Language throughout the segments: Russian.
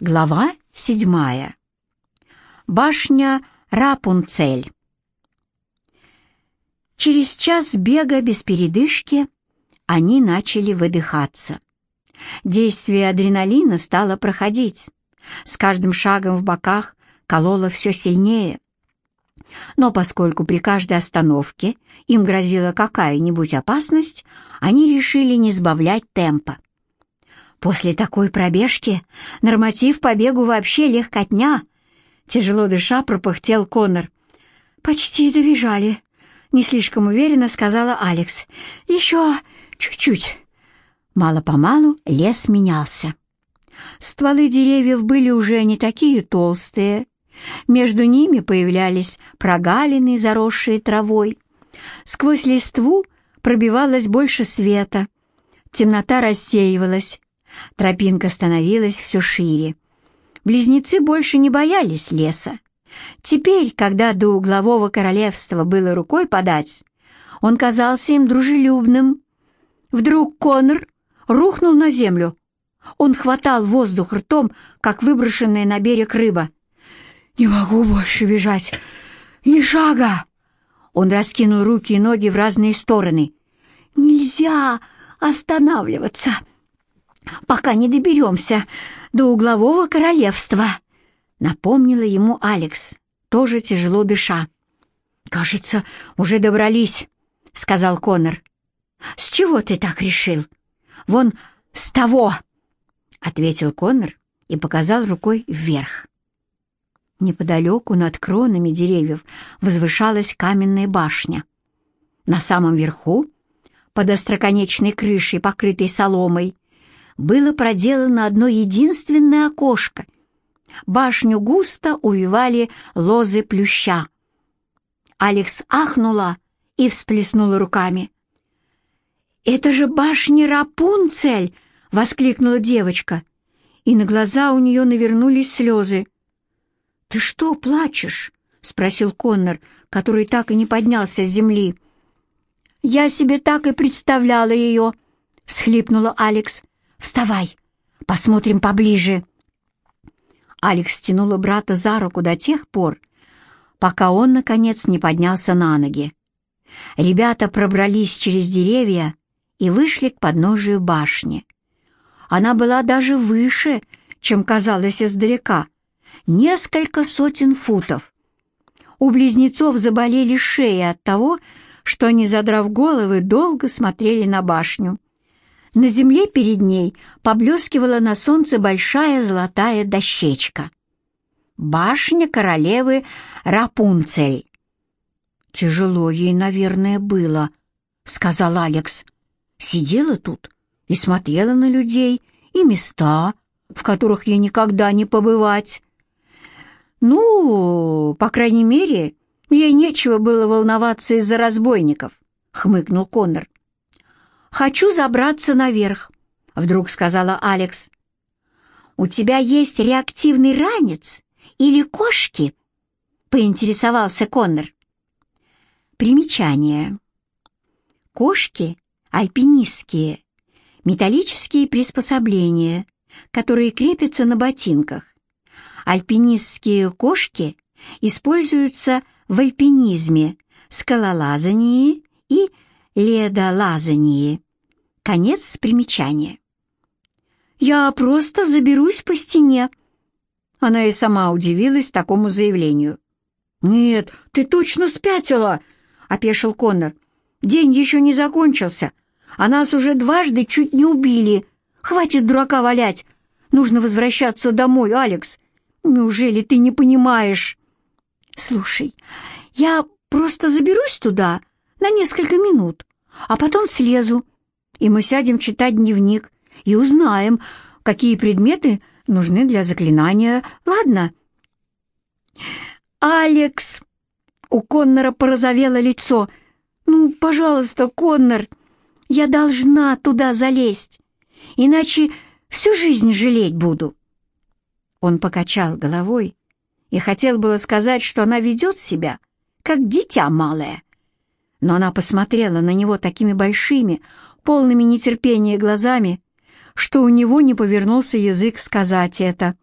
Глава седьмая. Башня Рапунцель. Через час бега без передышки они начали выдыхаться. Действие адреналина стало проходить. С каждым шагом в боках кололо все сильнее. Но поскольку при каждой остановке им грозила какая-нибудь опасность, они решили не сбавлять темпа. После такой пробежки норматив по бегу вообще легкотня. Тяжело дыша пропыхтел Коннор. «Почти добежали», — не слишком уверенно сказала Алекс. «Еще чуть-чуть». Мало-помалу лес менялся. Стволы деревьев были уже не такие толстые, между ними появлялись прогалины, заросшие травой. Сквозь листву пробивалось больше света. Темнота рассеивалась. Тропинка становилась все шире. Близнецы больше не боялись леса. Теперь, когда до углового королевства было рукой подать, он казался им дружелюбным. Вдруг Конор рухнул на землю. Он хватал воздух ртом, как выброшенная на берег рыба. «Не могу больше бежать! Ни шага!» Он раскинул руки и ноги в разные стороны. «Нельзя останавливаться, пока не доберемся до углового королевства», — напомнила ему Алекс, тоже тяжело дыша. «Кажется, уже добрались», — сказал Конор. «С чего ты так решил?» «Вон с того», — ответил Конор и показал рукой вверх. Неподалеку над кронами деревьев возвышалась каменная башня. На самом верху, под остроконечной крышей, покрытой соломой, было проделано одно единственное окошко. Башню густо увивали лозы плюща. Алекс ахнула и всплеснула руками. «Это же башня Рапунцель!» — воскликнула девочка, и на глаза у нее навернулись слезы. «Ты что плачешь?» — спросил Коннор, который так и не поднялся с земли. «Я себе так и представляла ее», — всхлипнула Алекс. «Вставай, посмотрим поближе». Алекс стянула брата за руку до тех пор, пока он, наконец, не поднялся на ноги. Ребята пробрались через деревья и вышли к подножию башни. Она была даже выше, чем казалось издалека — несколько сотен футов. У близнецов заболели шеи от того, что они, задрав головы, долго смотрели на башню. На земле перед ней поблескивала на солнце большая золотая дощечка. Башня королевы Рапунцель. «Тяжело ей, наверное, было», — сказал Алекс. «Сидела тут и смотрела на людей и места, в которых ей никогда не побывать. «Ну, по крайней мере, ей нечего было волноваться из-за разбойников», — хмыкнул Коннор. «Хочу забраться наверх», — вдруг сказала Алекс. «У тебя есть реактивный ранец или кошки?» — поинтересовался Коннор. Примечание. Кошки — альпинистские, металлические приспособления, которые крепятся на ботинках Альпинистские кошки используются в альпинизме, скалолазании и ледолазании. Конец примечания. «Я просто заберусь по стене». Она и сама удивилась такому заявлению. «Нет, ты точно спятила!» — опешил Коннор. «День еще не закончился, а нас уже дважды чуть не убили. Хватит дурака валять. Нужно возвращаться домой, Алекс. Неужели ты не понимаешь? Слушай, я просто заберусь туда на несколько минут, а потом слезу, и мы сядем читать дневник и узнаем, какие предметы нужны для заклинания. Ладно? Алекс! У Коннора порозовело лицо. Ну, пожалуйста, Коннор, я должна туда залезть, иначе всю жизнь жалеть буду. Он покачал головой и хотел было сказать, что она ведет себя, как дитя малое. Но она посмотрела на него такими большими, полными нетерпения глазами, что у него не повернулся язык сказать это.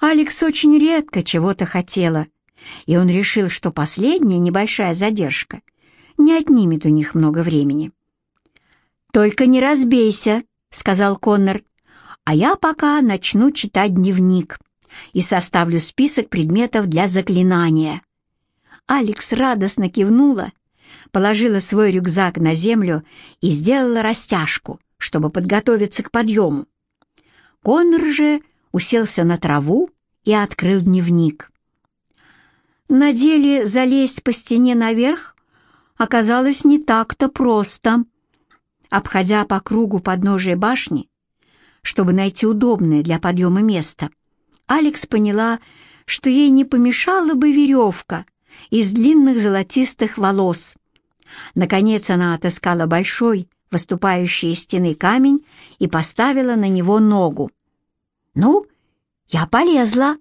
Алекс очень редко чего-то хотела, и он решил, что последняя небольшая задержка не отнимет у них много времени. «Только не разбейся», — сказал Коннор, «а я пока начну читать дневник и составлю список предметов для заклинания». Алекс радостно кивнула, положила свой рюкзак на землю и сделала растяжку, чтобы подготовиться к подъему. Коннор же уселся на траву и открыл дневник. На деле залезть по стене наверх оказалось не так-то просто. Обходя по кругу подножия башни, чтобы найти удобное для подъема место, Алекс поняла, что ей не помешала бы веревка из длинных золотистых волос. Наконец она отыскала большой, выступающий из стены камень и поставила на него ногу. «Ну, я полезла.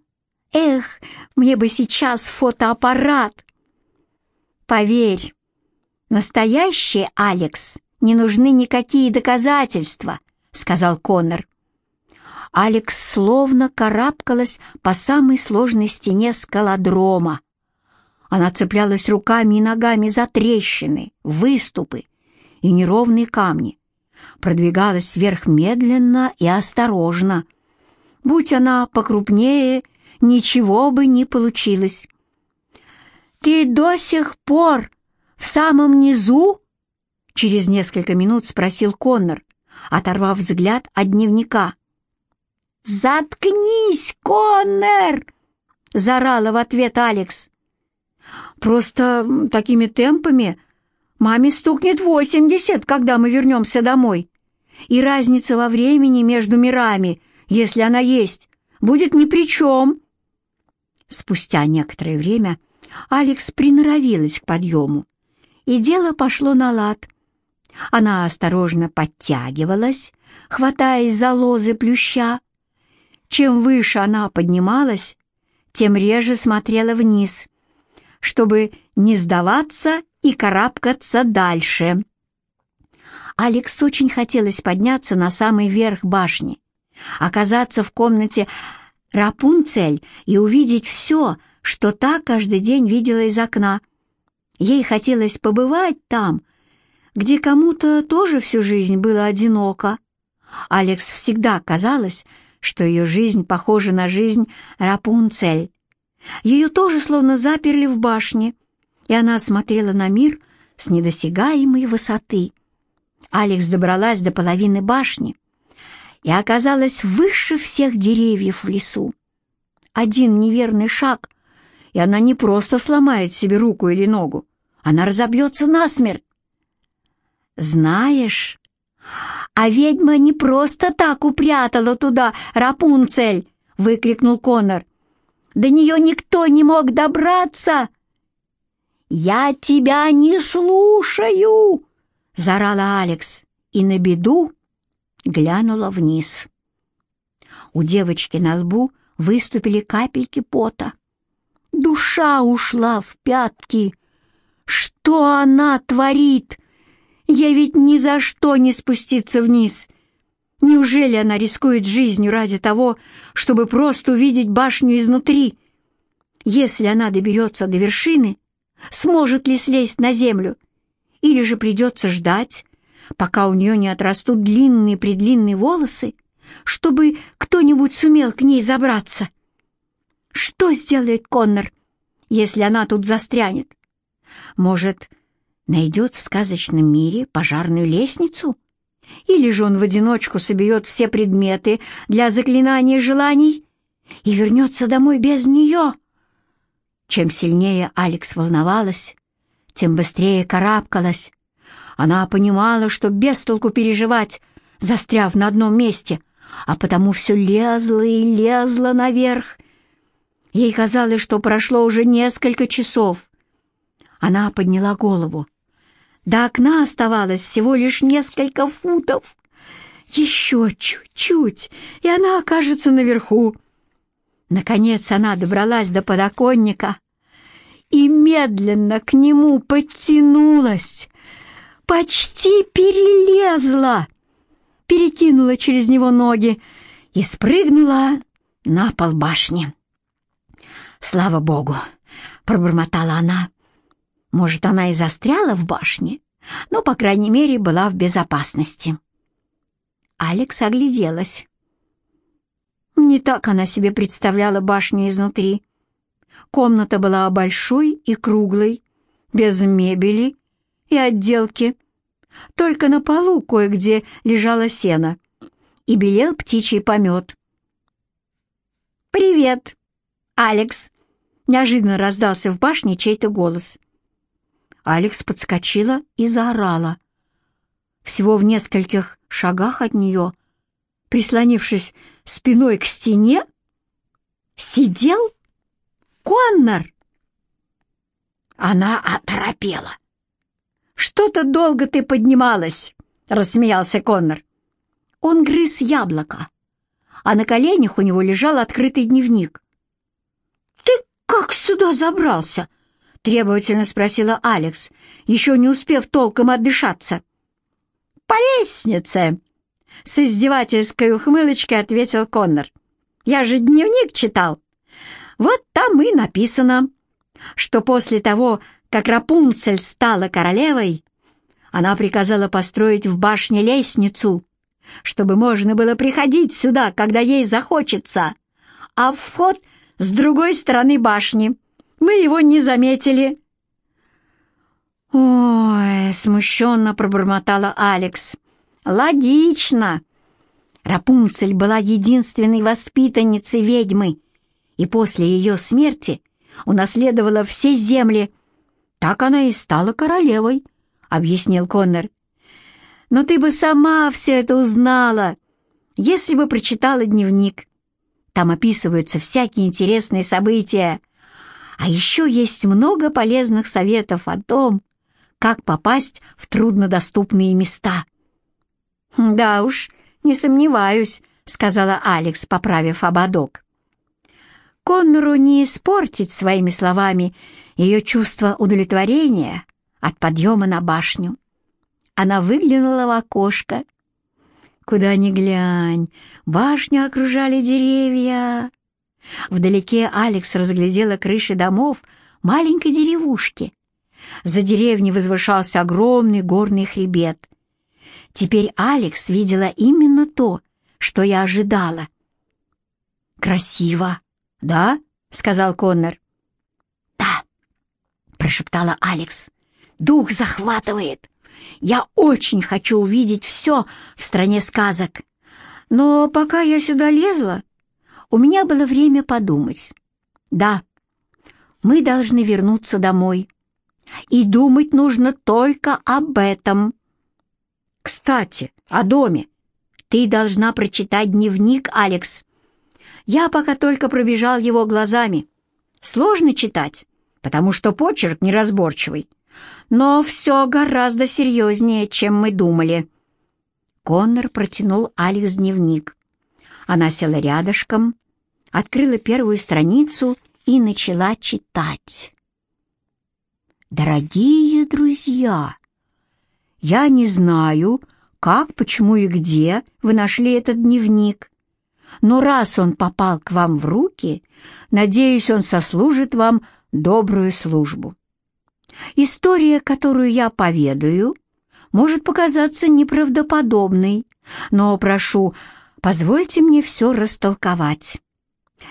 Эх, мне бы сейчас фотоаппарат!» «Поверь, настоящий Алекс не нужны никакие доказательства», — сказал Коннор. Алекс словно карабкалась по самой сложной стене скалодрома. Она цеплялась руками и ногами за трещины, выступы и неровные камни, продвигалась вверх медленно и осторожно. Будь она покрупнее, ничего бы не получилось. «Ты до сих пор в самом низу?» Через несколько минут спросил Коннор, оторвав взгляд от дневника. «Заткнись, Коннор!» — заорала в ответ Алекс. Просто такими темпами маме стукнет восемьдесят, когда мы вернемся домой. И разница во времени между мирами, если она есть, будет ни при чем. Спустя некоторое время Алекс приноровилась к подъему, и дело пошло на лад. Она осторожно подтягивалась, хватаясь за лозы плюща. Чем выше она поднималась, тем реже смотрела вниз — чтобы не сдаваться и карабкаться дальше. Алекс очень хотелось подняться на самый верх башни, оказаться в комнате Рапунцель и увидеть все, что та каждый день видела из окна. Ей хотелось побывать там, где кому-то тоже всю жизнь было одиноко. Алекс всегда казалось, что ее жизнь похожа на жизнь Рапунцель, ее тоже словно заперли в башне, и она смотрела на мир с недосягаемой высоты. Алекс добралась до половины башни и оказалась выше всех деревьев в лесу. Один неверный шаг, и она не просто сломает себе руку или ногу, она разобьется насмерть. «Знаешь, а ведьма не просто так упрятала туда Рапунцель!» — выкрикнул Конор. До нее никто не мог добраться. «Я тебя не слушаю!» — заорала Алекс и на беду глянула вниз. У девочки на лбу выступили капельки пота. Душа ушла в пятки. Что она творит? Я ведь ни за что не спуститься вниз. Неужели она рискует жизнью ради того, чтобы просто увидеть башню изнутри? Если она доберется до вершины, сможет ли слезть на землю? Или же придется ждать, пока у нее не отрастут длинные-предлинные волосы, чтобы кто-нибудь сумел к ней забраться? Что сделает Коннор, если она тут застрянет? Может, найдет в сказочном мире пожарную лестницу — или же он в одиночку соберет все предметы для заклинания желаний и вернется домой без нее. Чем сильнее Алекс волновалась, тем быстрее карабкалась. Она понимала, что без толку переживать, застряв на одном месте, а потому все лезла и лезла наверх. Ей казалось, что прошло уже несколько часов. Она подняла голову. До окна оставалось всего лишь несколько футов. Еще чуть-чуть, и она окажется наверху. Наконец она добралась до подоконника и медленно к нему подтянулась, почти перелезла, перекинула через него ноги и спрыгнула на пол башни. «Слава Богу!» — пробормотала она. «Может, она и застряла в башне, но, по крайней мере, была в безопасности». Алекс огляделась. Не так она себе представляла башню изнутри. Комната была большой и круглой, без мебели и отделки. Только на полу кое-где лежало сено и белел птичий помет. «Привет, Алекс!» — неожиданно раздался в башне чей-то голос. Алекс подскочила и заорала. Всего в нескольких шагах от нее, прислонившись спиной к стене, сидел Коннор. Она оторопела. «Что-то долго ты поднималась», — рассмеялся Коннор. Он грыз яблоко а на коленях у него лежал открытый дневник. «Ты как сюда забрался?» — требовательно спросила Алекс, еще не успев толком отдышаться. «По лестнице!» — с издевательской ухмылочкой ответил Коннор. «Я же дневник читал. Вот там и написано, что после того, как Рапунцель стала королевой, она приказала построить в башне лестницу, чтобы можно было приходить сюда, когда ей захочется. А вход с другой стороны башни. Мы его не заметили». «Ой!» — смущенно пробормотала Алекс. «Логично!» Рапунцель была единственной воспитанницей ведьмы, и после ее смерти унаследовала все земли. Так она и стала королевой, — объяснил Коннор. Но ты бы сама все это узнала, если бы прочитала дневник. Там описываются всякие интересные события. А еще есть много полезных советов о том, как попасть в труднодоступные места. «Да уж, не сомневаюсь», — сказала Алекс, поправив ободок. Коннору не испортить своими словами ее чувство удовлетворения от подъема на башню. Она выглянула в окошко. Куда ни глянь, башню окружали деревья. Вдалеке Алекс разглядела крыши домов маленькой деревушки. За деревней возвышался огромный горный хребет. Теперь Алекс видела именно то, что я ожидала. «Красиво, да?» — сказал Коннор. «Да», — прошептала Алекс. «Дух захватывает. Я очень хочу увидеть все в стране сказок. Но пока я сюда лезла, у меня было время подумать. Да, мы должны вернуться домой. И думать нужно только об этом. Кстати, о доме. Ты должна прочитать дневник, Алекс. Я пока только пробежал его глазами. Сложно читать, потому что почерк неразборчивый. Но все гораздо серьезнее, чем мы думали. Коннор протянул Алекс дневник. Она села рядышком, открыла первую страницу и начала читать. «Дорогие друзья, я не знаю, как, почему и где вы нашли этот дневник, но раз он попал к вам в руки, надеюсь, он сослужит вам добрую службу. История, которую я поведаю, может показаться неправдоподобной, но, прошу, позвольте мне все растолковать.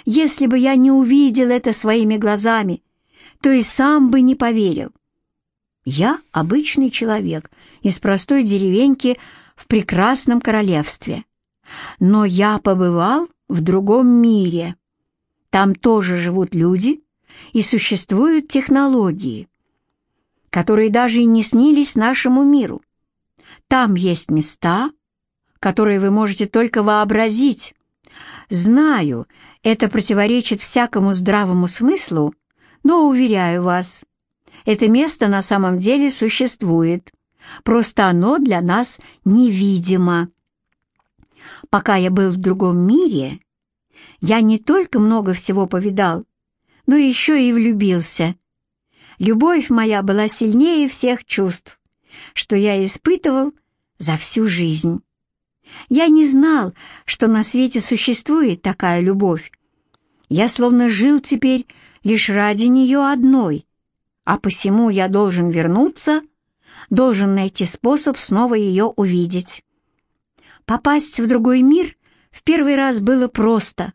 Если бы я не увидел это своими глазами, то и сам бы не поверил. Я обычный человек из простой деревеньки в прекрасном королевстве. Но я побывал в другом мире. Там тоже живут люди и существуют технологии которые даже и не снились нашему миру. Там есть места, которые вы можете только вообразить. Знаю, это противоречит всякому здравому смыслу, но, уверяю вас, это место на самом деле существует, просто оно для нас невидимо. Пока я был в другом мире, я не только много всего повидал, но еще и влюбился – Любовь моя была сильнее всех чувств, что я испытывал за всю жизнь. Я не знал, что на свете существует такая любовь, Я словно жил теперь лишь ради нее одной, а посему я должен вернуться, должен найти способ снова ее увидеть. Попасть в другой мир в первый раз было просто.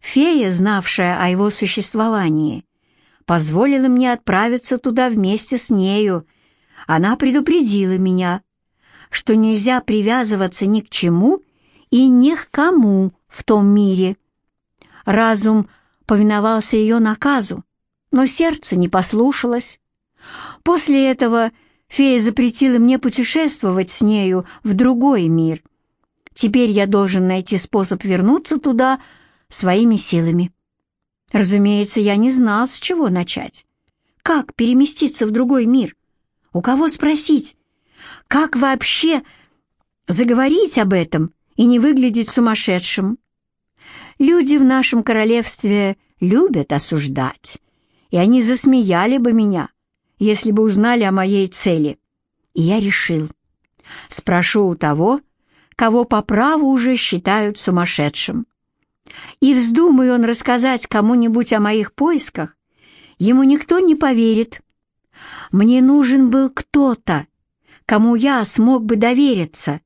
Фея, знавшая о его существовании, позволила мне отправиться туда вместе с нею. Она предупредила меня, что нельзя привязываться ни к чему и ни к кому в том мире. Разум повиновался ее наказу, но сердце не послушалось. После этого фея запретила мне путешествовать с нею в другой мир. Теперь я должен найти способ вернуться туда своими силами. Разумеется, я не знал, с чего начать. Как переместиться в другой мир? У кого спросить? Как вообще заговорить об этом и не выглядеть сумасшедшим? Люди в нашем королевстве любят осуждать, и они засмеяли бы меня, если бы узнали о моей цели. И я решил, спрошу у того, кого по праву уже считают сумасшедшим. И вздумай он рассказать кому-нибудь о моих поисках, ему никто не поверит. Мне нужен был кто-то, кому я смог бы довериться,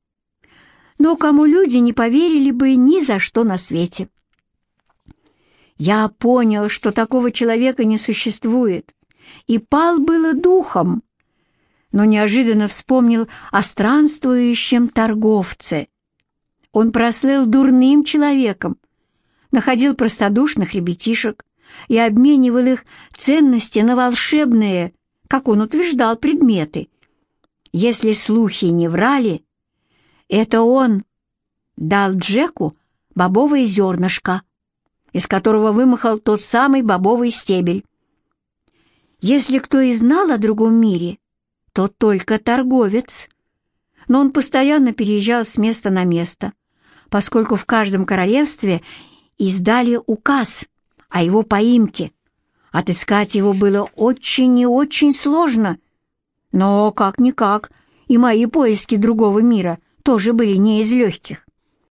но кому люди не поверили бы ни за что на свете. Я понял, что такого человека не существует, и пал было духом, но неожиданно вспомнил о странствующем торговце. Он прослыл дурным человеком, находил простодушных ребятишек и обменивал их ценности на волшебные, как он утверждал, предметы. Если слухи не врали, это он дал Джеку бобовое зернышко, из которого вымахал тот самый бобовый стебель. Если кто и знал о другом мире, то только торговец. Но он постоянно переезжал с места на место, поскольку в каждом королевстве издали указ о его поимке. Отыскать его было очень и очень сложно. Но, как-никак, и мои поиски другого мира тоже были не из легких.